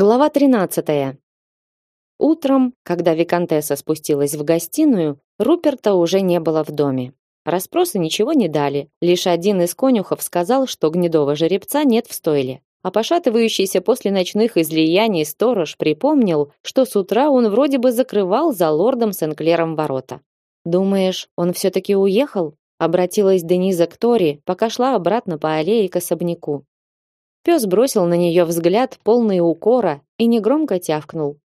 Глава 13. Утром, когда виконтесса спустилась в гостиную, Руперта уже не было в доме. Распросы ничего не дали. Лишь один из конюхов сказал, что гнедого жеребца нет в стойле. А пошатывающийся после ночных излияний сторож припомнил, что с утра он вроде бы закрывал за лордом Сенклером ворота. «Думаешь, он все-таки уехал?» Обратилась Дениза к Тори, пока шла обратно по аллее к особняку. Пес бросил на нее взгляд, полный укора, и негромко тявкнул.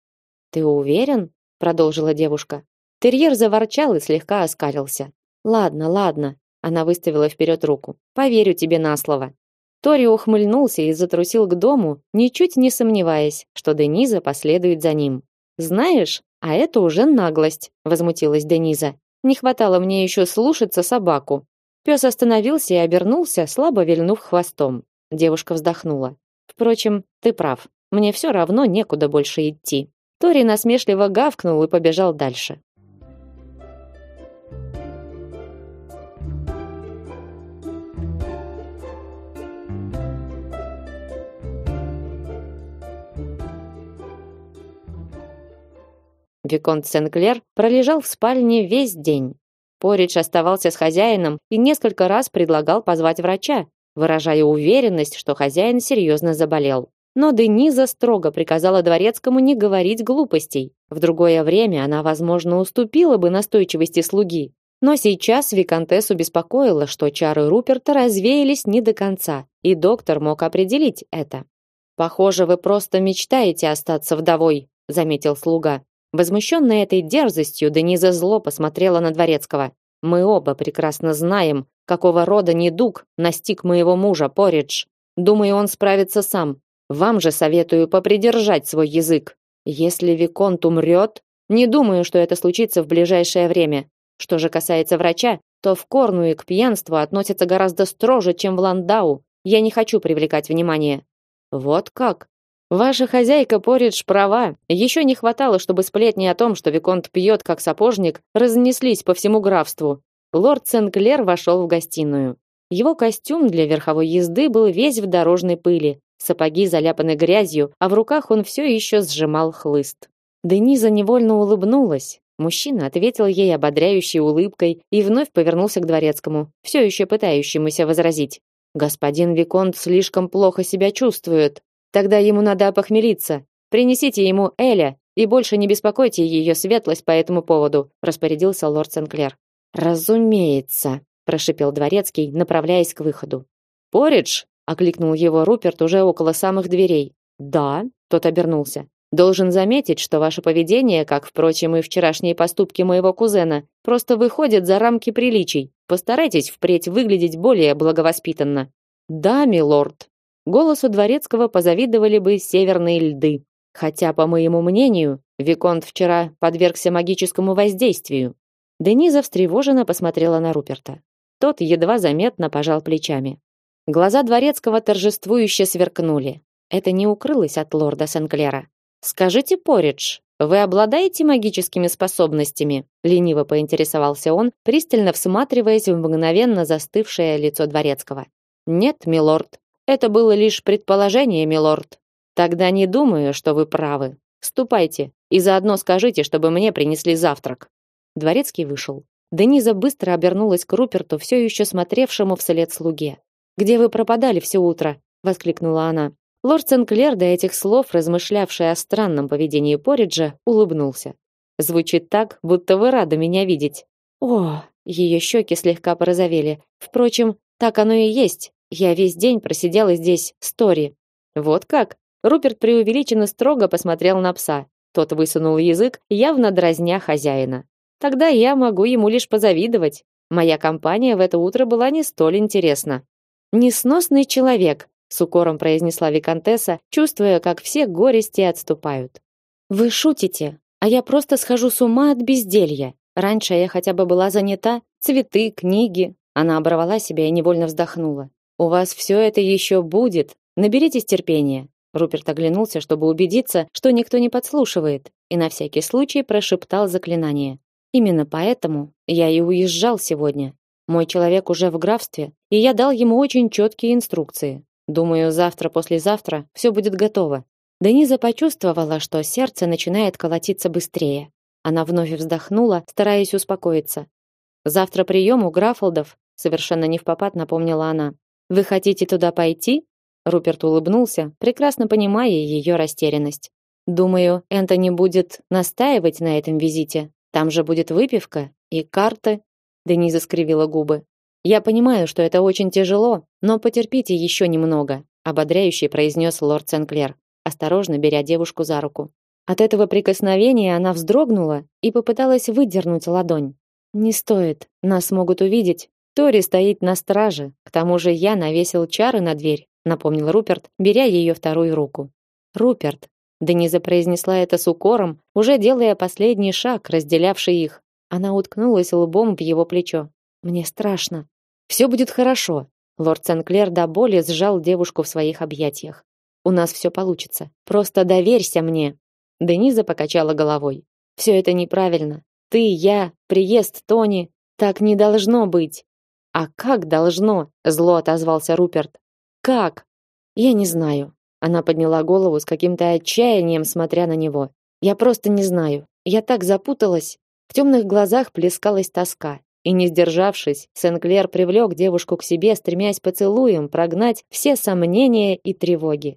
«Ты уверен?» — продолжила девушка. Терьер заворчал и слегка оскалился. «Ладно, ладно», — она выставила вперед руку. «Поверю тебе на слово». Тори ухмыльнулся и затрусил к дому, ничуть не сомневаясь, что Дениза последует за ним. «Знаешь, а это уже наглость», — возмутилась Дениза. «Не хватало мне еще слушаться собаку». Пес остановился и обернулся, слабо вильнув хвостом. Девушка вздохнула. Впрочем, ты прав. Мне все равно некуда больше идти. Тори насмешливо гавкнул и побежал дальше. Виконт Сенклер пролежал в спальне весь день. Поридж оставался с хозяином и несколько раз предлагал позвать врача, выражая уверенность, что хозяин серьезно заболел. Но Дениза строго приказала дворецкому не говорить глупостей. В другое время она, возможно, уступила бы настойчивости слуги. Но сейчас виконтессу беспокоило, что чары Руперта развеялись не до конца, и доктор мог определить это. «Похоже, вы просто мечтаете остаться вдовой», — заметил слуга. Возмущенная этой дерзостью, Дениза зло посмотрела на дворецкого. «Мы оба прекрасно знаем, какого рода недуг настиг моего мужа Поридж. Думаю, он справится сам. Вам же советую попридержать свой язык. Если виконт умрет, не думаю, что это случится в ближайшее время. Что же касается врача, то в Корнуе к пьянству относятся гораздо строже, чем в Ландау. Я не хочу привлекать внимание. Вот как? Ваша хозяйка Поридж права. Еще не хватало, чтобы сплетни о том, что виконт пьет как сапожник, разнеслись по всему графству. Лорд Сенклер вошел в гостиную. Его костюм для верховой езды был весь в дорожной пыли, сапоги заляпаны грязью, а в руках он все еще сжимал хлыст. Дениза невольно улыбнулась. Мужчина ответил ей ободряющей улыбкой и вновь повернулся к дворецкому, все еще пытающемуся возразить. «Господин Виконт слишком плохо себя чувствует. Тогда ему надо опохмелиться. Принесите ему Эля и больше не беспокойте ее светлость по этому поводу», распорядился лорд Сенклер. Разумеется, прошипел дворецкий, направляясь к выходу. Поридж, окликнул его Руперт уже около самых дверей. Да, тот обернулся. Должен заметить, что ваше поведение, как впрочем и вчерашние поступки моего кузена, просто выходит за рамки приличий. Постарайтесь впредь выглядеть более благовоспитанно. Да, милорд. Голосу дворецкого позавидовали бы северные льды. Хотя, по моему мнению, виконт вчера подвергся магическому воздействию. Дениза встревоженно посмотрела на Руперта. Тот едва заметно пожал плечами. Глаза дворецкого торжествующе сверкнули. Это не укрылось от лорда Сенклера. Скажите, Поридж, вы обладаете магическими способностями? лениво поинтересовался он, пристально всматриваясь в мгновенно застывшее лицо дворецкого. Нет, милорд. Это было лишь предположение, милорд. Тогда не думаю, что вы правы. Ступайте и заодно скажите, чтобы мне принесли завтрак. Дворецкий вышел. Дениза быстро обернулась к Руперту, все еще смотревшему вслед слуге. «Где вы пропадали все утро?» — воскликнула она. Лорд Сенклер, до этих слов, размышлявший о странном поведении Пориджа, улыбнулся. «Звучит так, будто вы рады меня видеть». «О!» — ее щеки слегка порозовели. «Впрочем, так оно и есть. Я весь день просидела здесь, с Тори». «Вот как?» Руперт преувеличенно строго посмотрел на пса. Тот высунул язык, явно дразня хозяина. Тогда я могу ему лишь позавидовать. Моя компания в это утро была не столь интересна. Несносный человек, с укором произнесла виконтесса, чувствуя, как все горести отступают. Вы шутите, а я просто схожу с ума от безделья. Раньше я хотя бы была занята, цветы, книги. Она оборвала себя и невольно вздохнула. У вас все это еще будет. Наберитесь терпения. Руперт оглянулся, чтобы убедиться, что никто не подслушивает, и на всякий случай прошептал заклинание. Именно поэтому я и уезжал сегодня. Мой человек уже в графстве, и я дал ему очень четкие инструкции. Думаю, завтра-послезавтра все будет готово. Дениза почувствовала, что сердце начинает колотиться быстрее. Она вновь вздохнула, стараясь успокоиться. Завтра прием у Графолдов, совершенно не в попад напомнила она. Вы хотите туда пойти? Руперт улыбнулся, прекрасно понимая ее растерянность. Думаю, Энтони будет настаивать на этом визите. Там же будет выпивка и карты. Дениза скривила губы. Я понимаю, что это очень тяжело, но потерпите еще немного, ободряюще произнес лорд Сенклер, осторожно беря девушку за руку. От этого прикосновения она вздрогнула и попыталась выдернуть ладонь. Не стоит, нас могут увидеть. Тори стоит на страже. К тому же я навесил чары на дверь, напомнил Руперт, беря ее вторую руку. Руперт, Дениза произнесла это с укором, уже делая последний шаг, разделявший их. Она уткнулась лбом в его плечо. Мне страшно. Все будет хорошо. Лорд Сенклер до боли сжал девушку в своих объятиях. У нас все получится. Просто доверься мне. Дениза покачала головой. Все это неправильно. Ты, я, приезд Тони, так не должно быть. А как должно? Зло отозвался Руперт. Как? Я не знаю. Она подняла голову с каким-то отчаянием, смотря на него. Я просто не знаю. Я так запуталась. В темных глазах плескалась тоска. И не сдержавшись, Сенклер привлек девушку к себе, стремясь поцелуем прогнать все сомнения и тревоги.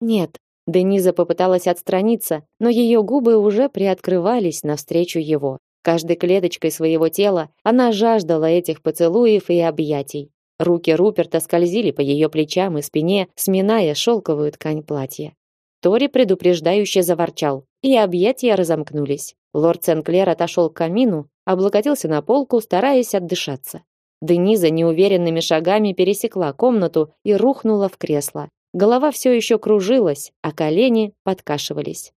Нет, Дениза попыталась отстраниться, но ее губы уже приоткрывались навстречу его. Каждой клеточкой своего тела она жаждала этих поцелуев и объятий. Руки Руперта скользили по ее плечам и спине, сминая шелковую ткань платья. Тори предупреждающе заворчал, и объятия разомкнулись. Лорд Сенклер отошел к камину, облокотился на полку, стараясь отдышаться. Дениза неуверенными шагами пересекла комнату и рухнула в кресло. Голова все еще кружилась, а колени подкашивались.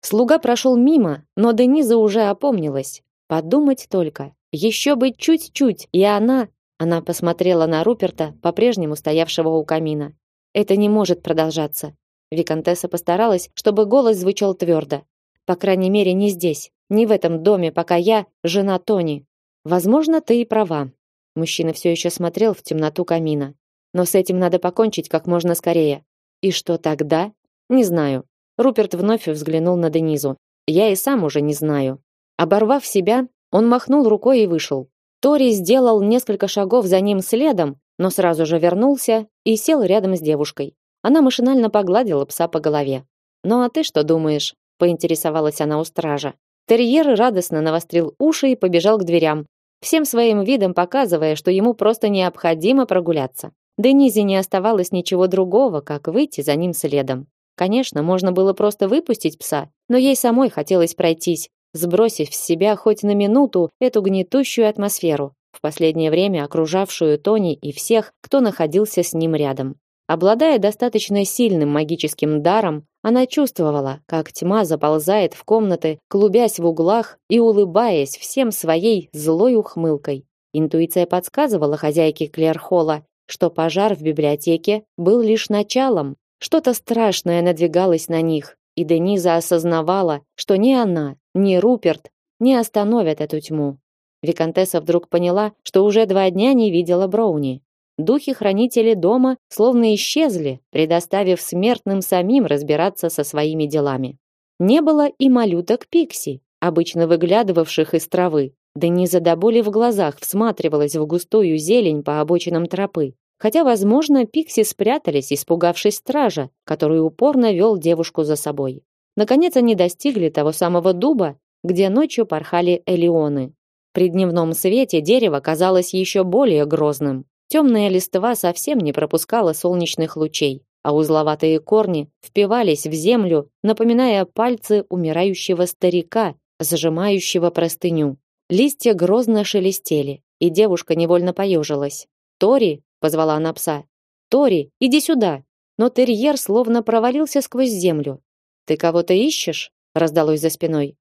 Слуга прошел мимо, но Дениза уже опомнилась. Подумать только, еще бы чуть-чуть, и она она посмотрела на Руперта, по-прежнему стоявшего у камина. Это не может продолжаться. Виконтесса постаралась, чтобы голос звучал твердо. По крайней мере, не здесь, не в этом доме, пока я жена Тони. Возможно, ты и права. Мужчина все еще смотрел в темноту камина. Но с этим надо покончить как можно скорее. И что тогда? Не знаю. Руперт вновь взглянул на Денизу. Я и сам уже не знаю. Оборвав себя, он махнул рукой и вышел. Тори сделал несколько шагов за ним следом, но сразу же вернулся и сел рядом с девушкой. Она машинально погладила пса по голове. "Ну а ты что думаешь?" поинтересовалась она у стража. Терьер радостно навострил уши и побежал к дверям, всем своим видом показывая, что ему просто необходимо прогуляться. Денизе не оставалось ничего другого, как выйти за ним следом. Конечно, можно было просто выпустить пса, но ей самой хотелось пройтись, сбросив с себя хоть на минуту эту гнетущую атмосферу, в последнее время окружавшую Тони и всех, кто находился с ним рядом. Обладая достаточно сильным магическим даром, она чувствовала, как тьма заползает в комнаты, клубясь в углах и улыбаясь всем своей злой ухмылкой. Интуиция подсказывала хозяйке Клерхола, что пожар в библиотеке был лишь началом. Что-то страшное надвигалось на них, и Дениза осознавала, что ни она, ни Руперт не остановят эту тьму. Викантесса вдруг поняла, что уже два дня не видела Броуни. Духи-хранители дома словно исчезли, предоставив смертным самим разбираться со своими делами. Не было и малюток Пикси, обычно выглядывавших из травы. Дениза до боли в глазах всматривалась в густую зелень по обочинам тропы. Хотя, возможно, Пикси спрятались, испугавшись стража, который упорно вел девушку за собой. Наконец они достигли того самого дуба, где ночью порхали элеоны. При дневном свете дерево казалось еще более грозным. Темная листва совсем не пропускала солнечных лучей, а узловатые корни впивались в землю, напоминая пальцы умирающего старика, зажимающего простыню. Листья грозно шелестели, и девушка невольно поежилась. Тори, позвала она пса. Тори, иди сюда. Но терьер словно провалился сквозь землю. Ты кого-то ищешь? раздалось за спиной.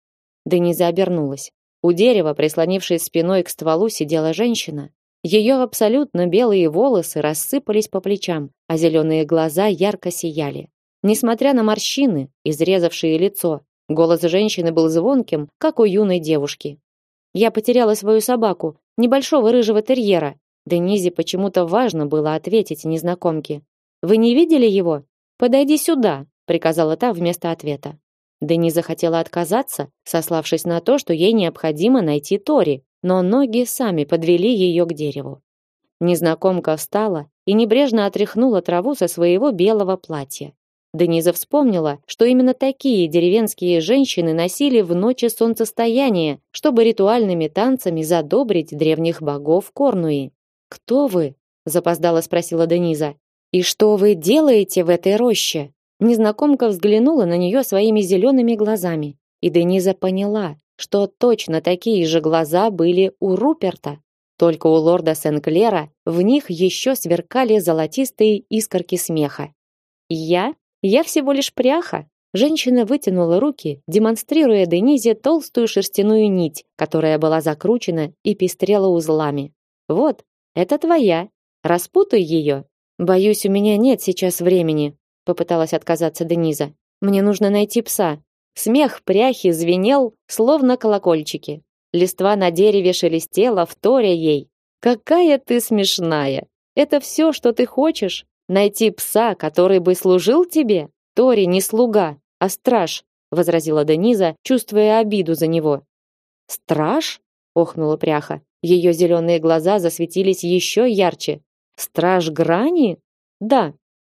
Дениза обернулась. У дерева, прислонившись спиной к стволу, сидела женщина. Ее абсолютно белые волосы рассыпались по плечам, а зеленые глаза ярко сияли. Несмотря на морщины, изрезавшие лицо, голос женщины был звонким, как у юной девушки. Я потеряла свою собаку, небольшого рыжего терьера, Денизе почему-то важно было ответить незнакомке. Вы не видели его? Подойди сюда, приказала та вместо ответа. Дениза хотела отказаться, сославшись на то, что ей необходимо найти Тори, но ноги сами подвели ее к дереву. Незнакомка встала и небрежно отряхнула траву со своего белого платья. Дениза вспомнила, что именно такие деревенские женщины носили в ночи солнцестояния, чтобы ритуальными танцами задобрить древних богов Корнуи. «Кто вы?» – запоздала спросила Дениза. «И что вы делаете в этой роще?» Незнакомка взглянула на нее своими зелеными глазами, и Дениза поняла, что точно такие же глаза были у Руперта. Только у лорда Сенклера в них еще сверкали золотистые искорки смеха. «Я? Я всего лишь пряха!» Женщина вытянула руки, демонстрируя Денизе толстую шерстяную нить, которая была закручена и пестрела узлами. «Вот, это твоя. Распутай ее. Боюсь, у меня нет сейчас времени», попыталась отказаться Дениза. «Мне нужно найти пса». Смех пряхи звенел, словно колокольчики. Листва на дереве шелестела, вторя ей. «Какая ты смешная! Это все, что ты хочешь? Найти пса, который бы служил тебе? Тори не слуга, а страж», возразила Дениза, чувствуя обиду за него. «Страж?» — охнула пряха. Ее зеленые глаза засветились еще ярче. «Страж грани?» «Да».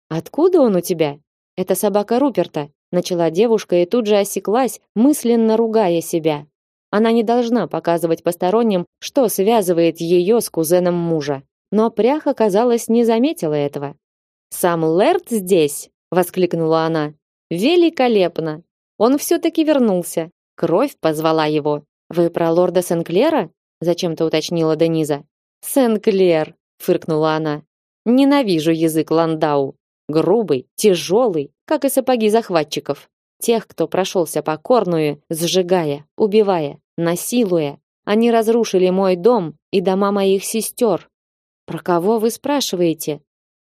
«Откуда он у тебя?» «Это собака Руперта», начала девушка и тут же осеклась, мысленно ругая себя. Она не должна показывать посторонним, что связывает ее с кузеном мужа. Но пряха, казалось, не заметила этого. «Сам Лэрд здесь!» — воскликнула она. «Великолепно! Он все-таки вернулся. Кровь позвала его. Вы про лорда Сенклера?» — зачем-то уточнила Дениза. «Сенклер!» — фыркнула она. «Ненавижу язык Ландау. Грубый, тяжелый, как и сапоги захватчиков. Тех, кто прошелся по Корную, сжигая, убивая, насилуя. Они разрушили мой дом и дома моих сестер. Про кого вы спрашиваете?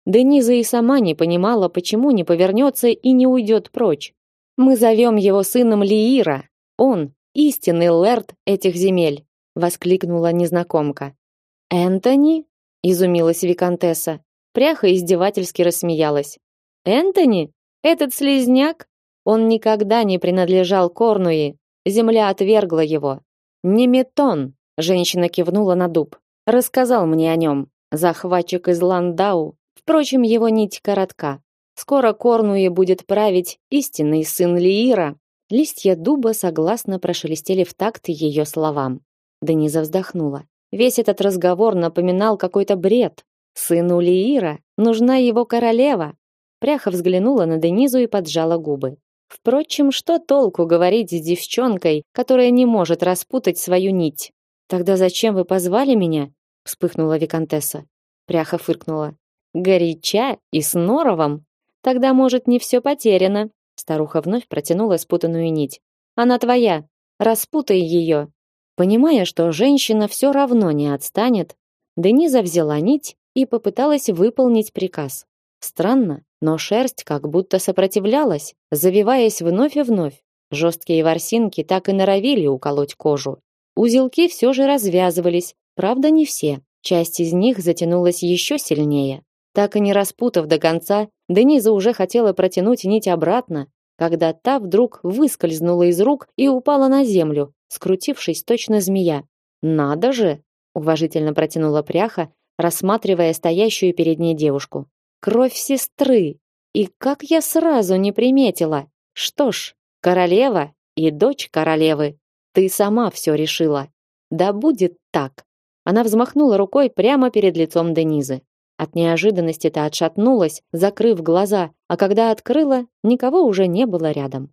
Дениза и сама не понимала, почему не повернется и не уйдет прочь. Мы зовем его сыном Лиира. Он истинный лэрд этих земель, воскликнула незнакомка. Энтони? изумилась виконтесса. Пряха издевательски рассмеялась. Энтони? Этот слизняк? Он никогда не принадлежал Корнуи, Земля отвергла его. Неметон, женщина кивнула на дуб. Рассказал мне о нем. Захватчик из Ландау. Впрочем, его нить коротка. Скоро Корнуе будет править истинный сын Лиира. Листья дуба согласно прошелестели в такт ее словам. Дениза вздохнула. Весь этот разговор напоминал какой-то бред. Сыну Лиира нужна его королева. Пряха взглянула на Денизу и поджала губы. Впрочем, что толку говорить с девчонкой, которая не может распутать свою нить? Тогда зачем вы позвали меня? вспыхнула виконтесса. Пряха фыркнула. Горяча и с норовом. Тогда, может, не все потеряно. Старуха вновь протянула спутанную нить. Она твоя. Распутай ее. Понимая, что женщина все равно не отстанет, Дениза взяла нить и попыталась выполнить приказ. Странно, но шерсть как будто сопротивлялась, завиваясь вновь и вновь. Жесткие ворсинки так и норовили уколоть кожу. Узелки все же развязывались, правда не все. Часть из них затянулась еще сильнее. Так и не распутав до конца, Дениза уже хотела протянуть нить обратно, когда та вдруг выскользнула из рук и упала на землю, скрутившись точно змея. «Надо же!» — уважительно протянула пряха, рассматривая стоящую перед ней девушку. Кровь сестры. И как я сразу не приметила. Что ж, королева и дочь королевы. Ты сама все решила. Да будет так. Она взмахнула рукой прямо перед лицом Денизы. От неожиданности та отшатнулась, закрыв глаза, а когда открыла, никого уже не было рядом.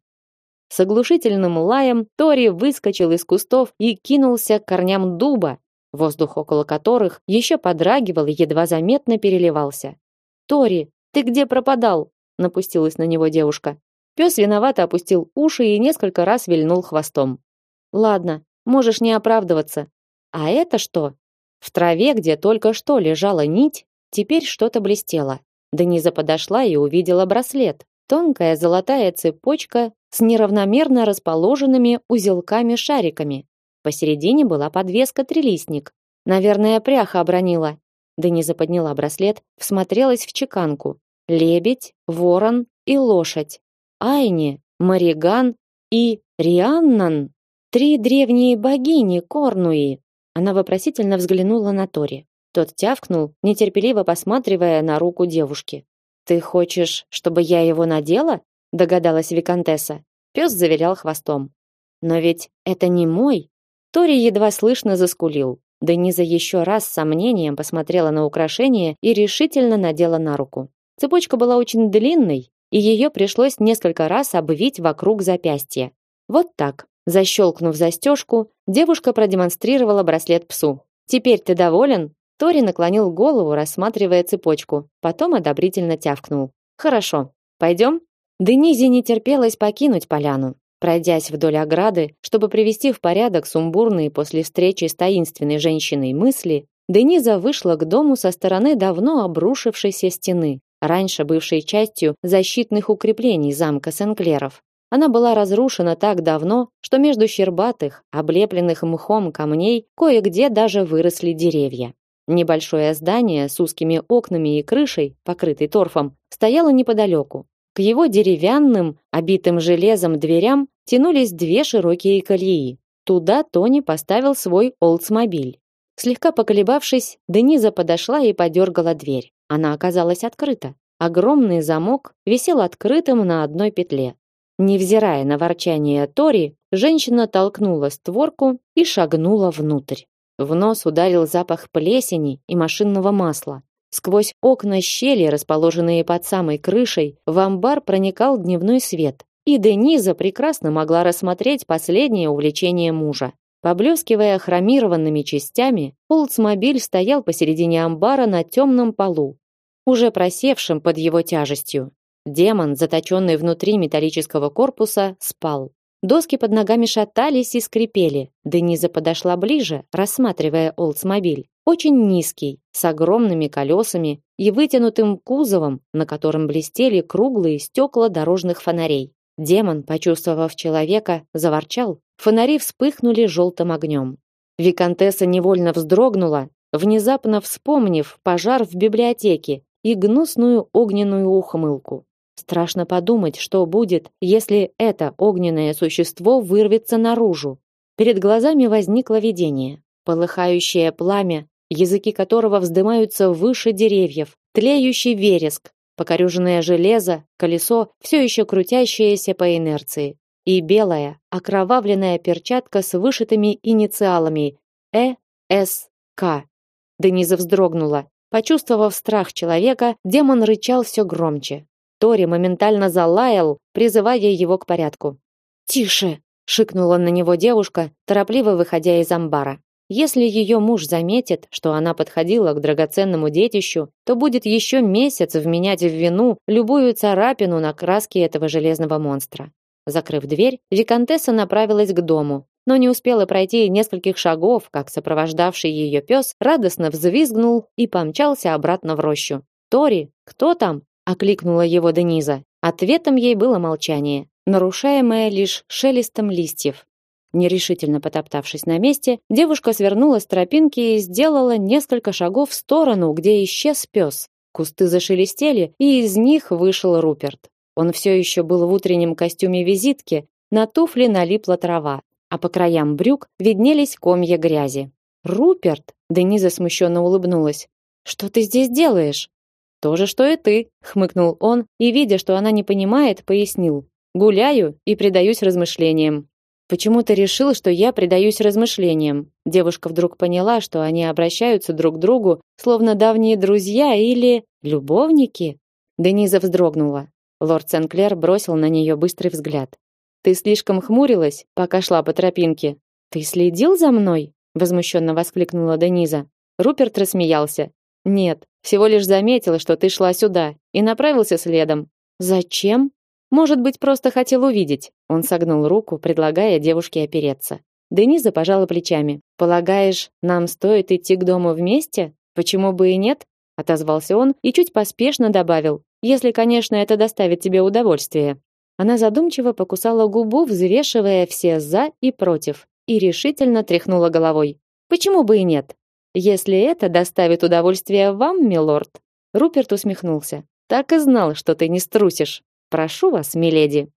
С оглушительным лаем Тори выскочил из кустов и кинулся к корням дуба, воздух около которых еще подрагивал и едва заметно переливался. Тори, ты где пропадал? напустилась на него девушка. Пес виновато опустил уши и несколько раз вильнул хвостом. Ладно, можешь не оправдываться. А это что? В траве, где только что лежала нить, теперь что-то блестело. Дениза подошла и увидела браслет. Тонкая золотая цепочка с неравномерно расположенными узелками-шариками. Посередине была подвеска-трилистник. Наверное, пряха обронила. Дениза подняла браслет, всмотрелась в чеканку. Лебедь, ворон и лошадь. Айне, Мариган и Рианнан. Три древние богини Корнуи. Она вопросительно взглянула на Тори. Тот тявкнул, нетерпеливо посматривая на руку девушки. Ты хочешь, чтобы я его надела? догадалась виконтесса. Пес завилял хвостом. Но ведь это не мой. Тори едва слышно заскулил. Дениза еще раз с сомнением посмотрела на украшение и решительно надела на руку. Цепочка была очень длинной, и ее пришлось несколько раз обвить вокруг запястья. Вот так. Защелкнув застежку, девушка продемонстрировала браслет псу. «Теперь ты доволен?» Тори наклонил голову, рассматривая цепочку, потом одобрительно тявкнул. «Хорошо. Пойдем?» Денизе не терпелось покинуть поляну. Пройдясь вдоль ограды, чтобы привести в порядок сумбурные после встречи с таинственной женщиной мысли, Дениза вышла к дому со стороны давно обрушившейся стены, раньше бывшей частью защитных укреплений замка Сенклеров. Она была разрушена так давно, что между щербатых, облепленных мхом камней кое-где даже выросли деревья. Небольшое здание с узкими окнами и крышей, покрытой торфом, стояло неподалеку. К его деревянным, обитым железом дверям тянулись две широкие колеи. Туда Тони поставил свой Олдсмобиль. Слегка поколебавшись, Дениза подошла и подергала дверь. Она оказалась открыта. Огромный замок висел открытым на одной петле. Невзирая на ворчание Тори, женщина толкнула створку и шагнула внутрь. В нос ударил запах плесени и машинного масла. Сквозь окна щели, расположенные под самой крышей, в амбар проникал дневной свет, и Дениза прекрасно могла рассмотреть последнее увлечение мужа. Поблескивая хромированными частями, Олдсмобиль стоял посередине амбара на темном полу, уже просевшим под его тяжестью. Демон, заточенный внутри металлического корпуса, спал. Доски под ногами шатались и скрипели. Дениза подошла ближе, рассматривая Олдсмобиль. Очень низкий, с огромными колесами и вытянутым кузовом, на котором блестели круглые стекла дорожных фонарей. Демон, почувствовав человека, заворчал. Фонари вспыхнули желтым огнем. Викантесса невольно вздрогнула, внезапно вспомнив пожар в библиотеке и гнусную огненную ухмылку. Страшно подумать, что будет, если это огненное существо вырвется наружу. Перед глазами возникло видение. Полыхающее пламя, языки которого вздымаются выше деревьев, тлеющий вереск, покореженное железо, колесо, все еще крутящееся по инерции, и белая, окровавленная перчатка с вышитыми инициалами Э, С, К. Дениза вздрогнула. Почувствовав страх человека, демон рычал все громче. Тори моментально залаял, призывая его к порядку. «Тише!» — шикнула на него девушка, торопливо выходя из амбара. Если ее муж заметит, что она подходила к драгоценному детищу, то будет еще месяц вменять в вину любую царапину на краске этого железного монстра. Закрыв дверь, виконтесса направилась к дому, но не успела пройти нескольких шагов, как сопровождавший ее пес радостно взвизгнул и помчался обратно в рощу. «Тори, кто там?» окликнула его Дениза. Ответом ей было молчание, нарушаемое лишь шелестом листьев. Нерешительно потоптавшись на месте, девушка свернула с тропинки и сделала несколько шагов в сторону, где исчез пес. Кусты зашелестели, и из них вышел Руперт. Он все еще был в утреннем костюме визитки, на туфли налипла трава, а по краям брюк виднелись комья грязи. «Руперт!» — Дениза смущенно улыбнулась. «Что ты здесь делаешь?» То же, что и ты, хмыкнул он и, видя, что она не понимает, пояснил: гуляю и предаюсь размышлениям. Почему ты решил, что я предаюсь размышлениям? Девушка вдруг поняла, что они обращаются друг к другу, словно давние друзья или любовники. Дениза вздрогнула. Лорд Сенклер бросил на нее быстрый взгляд. Ты слишком хмурилась, пока шла по тропинке. Ты следил за мной? возмущенно воскликнула Дениза. Руперт рассмеялся. Нет, всего лишь заметила, что ты шла сюда, и направился следом. Зачем? Может быть, просто хотел увидеть. Он согнул руку, предлагая девушке опереться. Дениза пожала плечами. Полагаешь, нам стоит идти к дому вместе? Почему бы и нет? отозвался он и чуть поспешно добавил: если, конечно, это доставит тебе удовольствие. Она задумчиво покусала губу, взвешивая все за и против, и решительно тряхнула головой. Почему бы и нет? Если это доставит удовольствие вам, милорд. Руперт усмехнулся. Так и знал, что ты не струсишь. Прошу вас, миледи.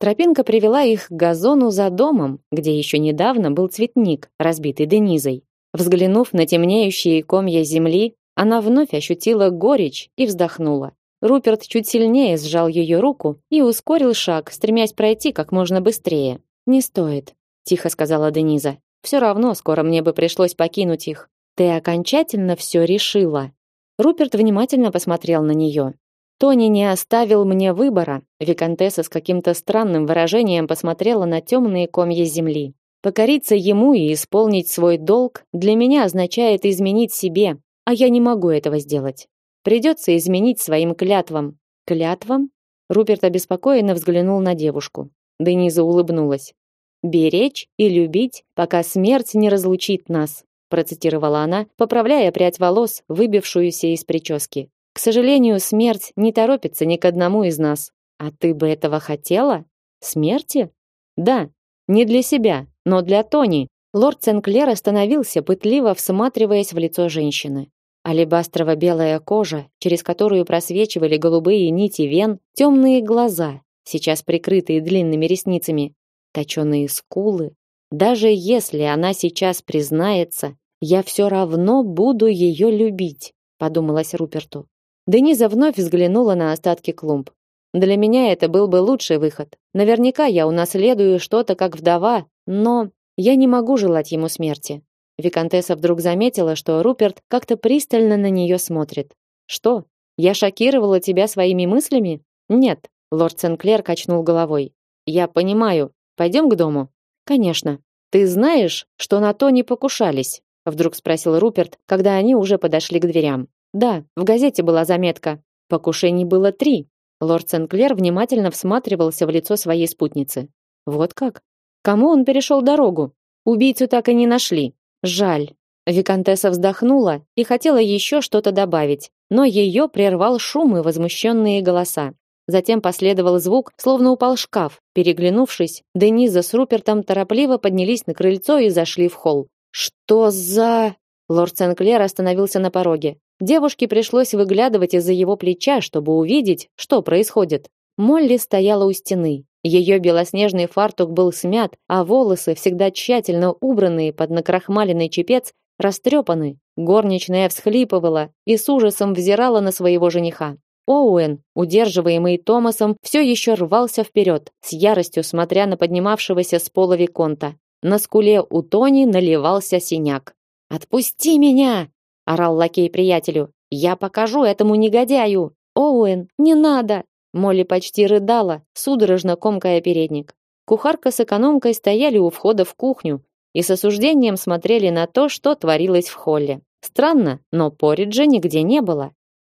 Тропинка привела их к газону за домом, где еще недавно был цветник, разбитый Денизой. Взглянув на темнеющие комья земли, она вновь ощутила горечь и вздохнула. Руперт чуть сильнее сжал ее руку и ускорил шаг, стремясь пройти как можно быстрее. «Не стоит», — тихо сказала Дениза. «Все равно скоро мне бы пришлось покинуть их. Ты окончательно все решила». Руперт внимательно посмотрел на нее. Тони не оставил мне выбора. Викантесса с каким-то странным выражением посмотрела на темные комья земли. Покориться ему и исполнить свой долг для меня означает изменить себе, а я не могу этого сделать. Придется изменить своим клятвам. Клятвам? Руперт обеспокоенно взглянул на девушку. Дениза улыбнулась. Беречь и любить, пока смерть не разлучит нас, процитировала она, поправляя прядь волос, выбившуюся из прически. К сожалению, смерть не торопится ни к одному из нас. А ты бы этого хотела? Смерти? Да, не для себя, но для Тони. Лорд Сенклер остановился, пытливо всматриваясь в лицо женщины. Алебастрово-белая кожа, через которую просвечивали голубые нити вен, темные глаза, сейчас прикрытые длинными ресницами, точеные скулы. Даже если она сейчас признается, я все равно буду ее любить, подумалось Руперту. Дениза вновь взглянула на остатки клумб. Для меня это был бы лучший выход. Наверняка я унаследую что-то как вдова, но я не могу желать ему смерти. Викантесса вдруг заметила, что Руперт как-то пристально на нее смотрит. Что? Я шокировала тебя своими мыслями? Нет, лорд Сенклер качнул головой. Я понимаю. Пойдем к дому. Конечно. Ты знаешь, что на то не покушались? Вдруг спросил Руперт, когда они уже подошли к дверям. Да, в газете была заметка. Покушений было три. Лорд Сенклер внимательно всматривался в лицо своей спутницы. Вот как? Кому он перешел дорогу? Убийцу так и не нашли. Жаль. Викантесса вздохнула и хотела еще что-то добавить, но ее прервал шум и возмущенные голоса. Затем последовал звук, словно упал шкаф. Переглянувшись, Дениза с Рупертом торопливо поднялись на крыльцо и зашли в холл. «Что за...» Лорд Сенклер остановился на пороге. Девушке пришлось выглядывать из-за его плеча, чтобы увидеть, что происходит. Молли стояла у стены. Ее белоснежный фартук был смят, а волосы, всегда тщательно убранные под накрахмаленный чепец, растрепаны. Горничная всхлипывала и с ужасом взирала на своего жениха. Оуэн, удерживаемый Томасом, все еще рвался вперед, с яростью смотря на поднимавшегося с пола виконта. На скуле у Тони наливался синяк. «Отпусти меня!» Орал лакей приятелю. Я покажу этому негодяю. Оуэн, не надо. Молли почти рыдала, судорожно комкая передник. Кухарка с экономкой стояли у входа в кухню и с осуждением смотрели на то, что творилось в холле. Странно, но Пориджа нигде не было.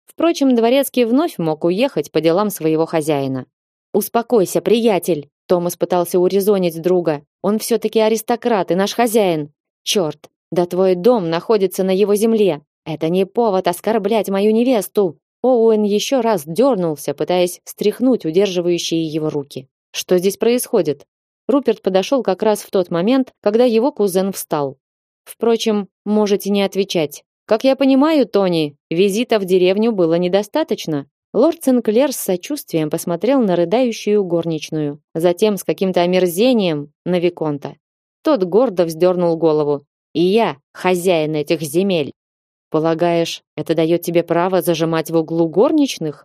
Впрочем, дворецкий вновь мог уехать по делам своего хозяина. Успокойся, приятель, Томас пытался урезонить друга. Он все таки аристократ и наш хозяин. Черт, да твой дом находится на его земле. Это не повод оскорблять мою невесту. Оуэн еще раз дернулся, пытаясь стряхнуть удерживающие его руки. Что здесь происходит? Руперт подошел как раз в тот момент, когда его кузен встал. Впрочем, можете не отвечать. Как я понимаю, Тони, визита в деревню было недостаточно. Лорд Сенклер с сочувствием посмотрел на рыдающую горничную, затем с каким-то омерзением на виконта. Тот гордо вздернул голову. И я хозяин этих земель. Полагаешь, это дает тебе право зажимать в углу горничных?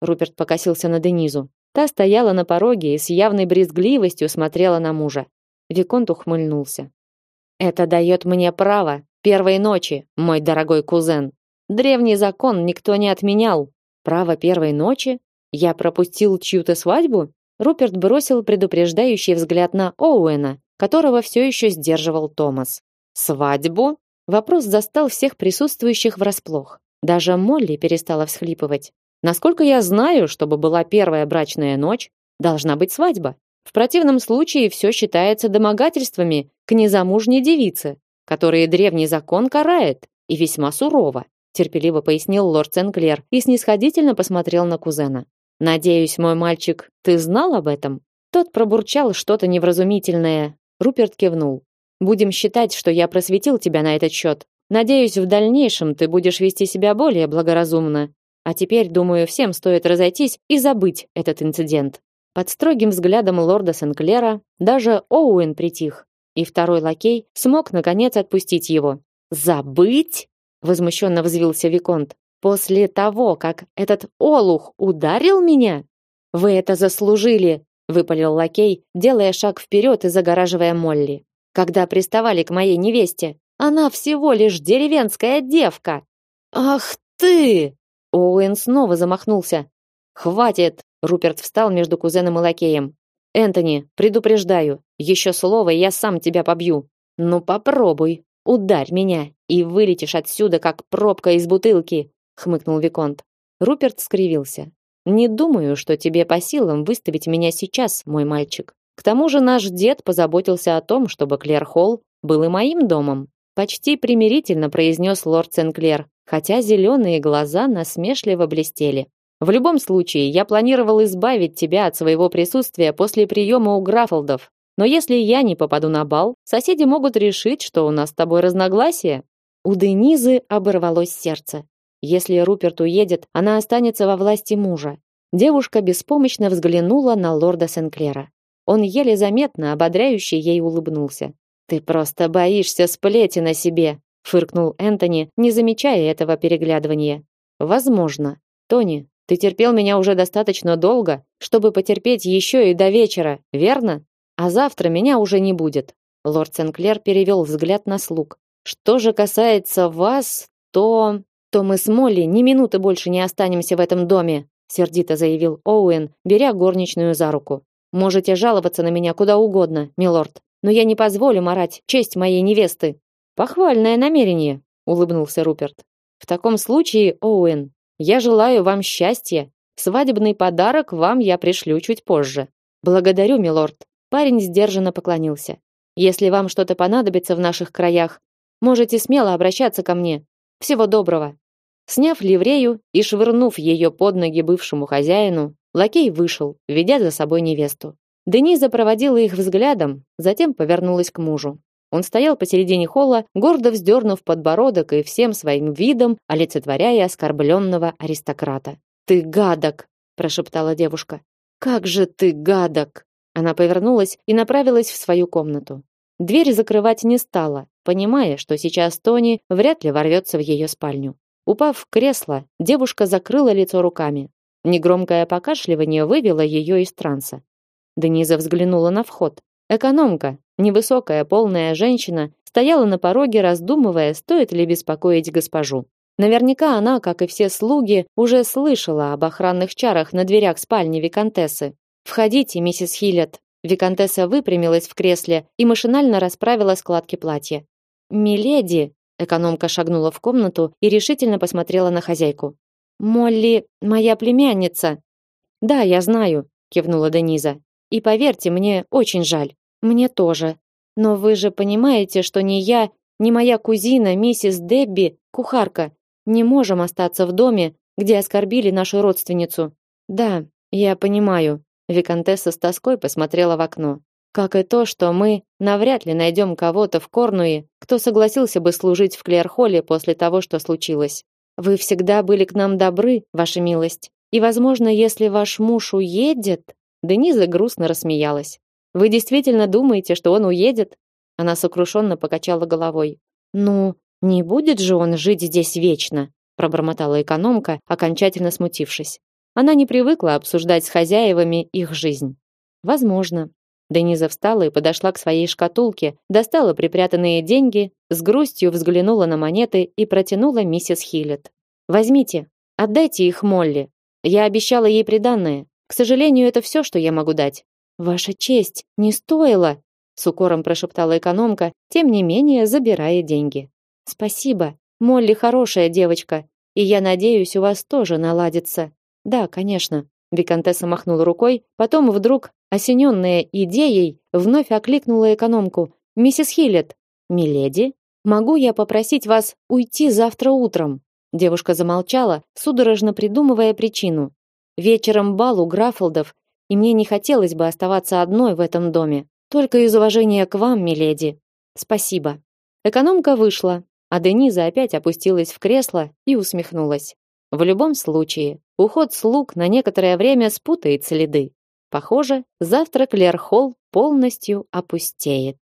Руперт покосился на Денизу. Та стояла на пороге и с явной брезгливостью смотрела на мужа. Виконт ухмыльнулся. Это дает мне право первой ночи, мой дорогой кузен. Древний закон никто не отменял. Право первой ночи? Я пропустил чью-то свадьбу? Руперт бросил предупреждающий взгляд на Оуэна, которого все еще сдерживал Томас. Свадьбу? Вопрос застал всех присутствующих врасплох. Даже Молли перестала всхлипывать. Насколько я знаю, чтобы была первая брачная ночь, должна быть свадьба. В противном случае все считается домогательствами к незамужней девице, которые древний закон карает, и весьма сурово, терпеливо пояснил лорд Сенклер и снисходительно посмотрел на кузена. Надеюсь, мой мальчик, ты знал об этом? Тот пробурчал что-то невразумительное. Руперт кивнул. Будем считать, что я просветил тебя на этот счет. Надеюсь, в дальнейшем ты будешь вести себя более благоразумно. А теперь, думаю, всем стоит разойтись и забыть этот инцидент. Под строгим взглядом лорда Сенклера даже Оуэн притих, и второй лакей смог наконец отпустить его. Забыть? возмущенно взвился виконт. После того, как этот олух ударил меня? Вы это заслужили, выпалил лакей, делая шаг вперед и загораживая Молли. Когда приставали к моей невесте, она всего лишь деревенская девка. Ах ты! Оуэн снова замахнулся. Хватит, Руперт встал между кузеном и лакеем. Энтони, предупреждаю, еще слово, и я сам тебя побью. Ну попробуй, ударь меня, и вылетишь отсюда как пробка из бутылки, хмыкнул виконт. Руперт скривился. Не думаю, что тебе по силам выставить меня сейчас, мой мальчик. К тому же наш дед позаботился о том, чтобы Клерхолл был и моим домом. Почти примирительно произнес лорд Сенклер, хотя зеленые глаза насмешливо блестели. В любом случае, я планировал избавить тебя от своего присутствия после приема у Граффолдов. Но если я не попаду на бал, соседи могут решить, что у нас с тобой разногласия. У Денизы оборвалось сердце. Если Руперт уедет, она останется во власти мужа. Девушка беспомощно взглянула на лорда Сенклера. Он еле заметно, ободряюще ей улыбнулся. Ты просто боишься сплети на себе, фыркнул Энтони, не замечая этого переглядывания. Возможно. Тони, ты терпел меня уже достаточно долго, чтобы потерпеть еще и до вечера, верно? А завтра меня уже не будет. Лорд Сенклер перевел взгляд на слуг. Что же касается вас, то то мы с Молли ни минуты больше не останемся в этом доме, сердито заявил Оуэн, беря горничную за руку. Можете жаловаться на меня куда угодно, милорд, но я не позволю марать честь моей невесты. Похвальное намерение, улыбнулся Руперт. В таком случае, Оуэн, я желаю вам счастья. Свадебный подарок вам я пришлю чуть позже. Благодарю, милорд. Парень сдержанно поклонился. Если вам что-то понадобится в наших краях, можете смело обращаться ко мне. Всего доброго. Сняв ливрею и швырнув ее под ноги бывшему хозяину, лакей вышел, ведя за собой невесту. Дениза проводила их взглядом, затем повернулась к мужу. Он стоял посередине холла, гордо вздернув подбородок и всем своим видом олицетворяя оскорбленного аристократа. «Ты гадок!» – прошептала девушка. «Как же ты гадок!» Она повернулась и направилась в свою комнату. Дверь закрывать не стала, понимая, что сейчас Тони вряд ли ворвется в ее спальню. Упав в кресло, девушка закрыла лицо руками. Негромкое покашливание вывело ее из транса. Дениза взглянула на вход. Экономка, невысокая полная женщина, стояла на пороге, раздумывая, стоит ли беспокоить госпожу. Наверняка она, как и все слуги, уже слышала об охранных чарах на дверях спальни виконтессы. Входите, миссис Хиллет. Виконтесса выпрямилась в кресле и машинально расправила складки платья. Миледи, экономка шагнула в комнату и решительно посмотрела на хозяйку. Молли, моя племянница. Да, я знаю, кивнула Дениза. И поверьте, мне очень жаль. Мне тоже. Но вы же понимаете, что ни я, ни моя кузина, миссис Дебби, кухарка, не можем остаться в доме, где оскорбили нашу родственницу. Да, я понимаю, Викантесса с тоской посмотрела в окно. Как и то, что мы навряд ли найдем кого-то в Корнуе, кто согласился бы служить в Клерхолле после того, что случилось. Вы всегда были к нам добры, ваша милость. И, возможно, если ваш муж уедет, Дениза грустно рассмеялась. Вы действительно думаете, что он уедет? Она сокрушенно покачала головой. Ну, не будет же он жить здесь вечно, пробормотала экономка, окончательно смутившись. Она не привыкла обсуждать с хозяевами их жизнь. Возможно. Дениза встала и подошла к своей шкатулке, достала припрятанные деньги, с грустью взглянула на монеты и протянула миссис Хиллет. Возьмите, отдайте их Молли. Я обещала ей приданое. К сожалению, это все, что я могу дать. Ваша честь, не стоило, с укором прошептала экономка, тем не менее забирая деньги. Спасибо. Молли хорошая девочка, и я надеюсь, у вас тоже наладится. Да, конечно. Виконтесса махнула рукой, потом вдруг, осененная идеей, вновь окликнула экономку. Миссис Хиллет, миледи, могу я попросить вас уйти завтра утром? Девушка замолчала, судорожно придумывая причину. Вечером бал у Граффолдов, и мне не хотелось бы оставаться одной в этом доме. Только из уважения к вам, миледи. Спасибо. Экономка вышла, а Дениза опять опустилась в кресло и усмехнулась. В любом случае, уход слуг на некоторое время спутает следы. Похоже, завтра Клерхолл полностью опустеет.